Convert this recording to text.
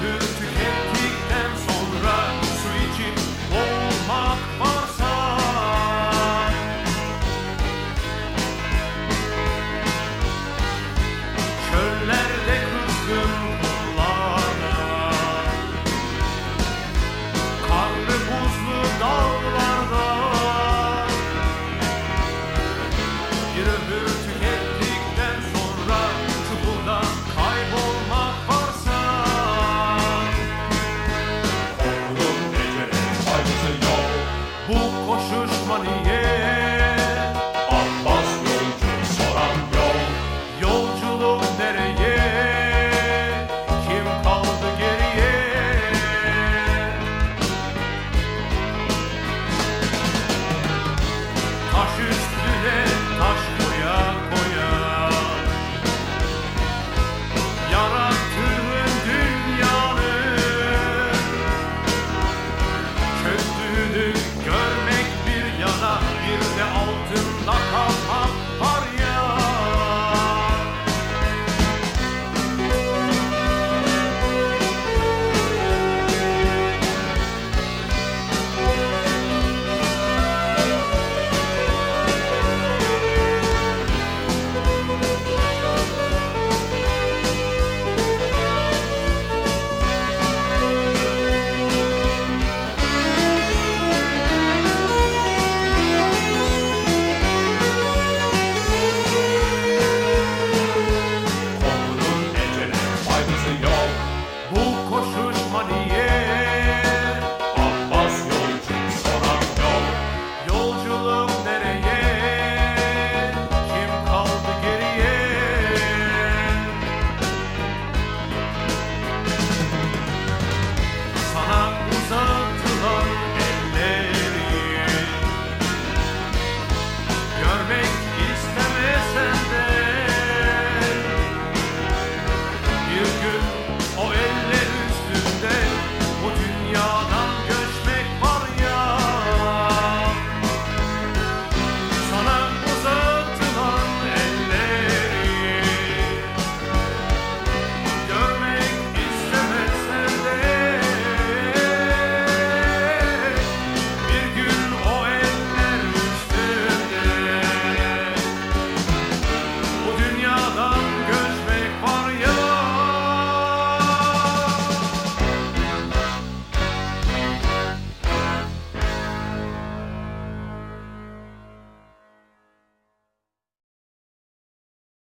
who Just money, yeah.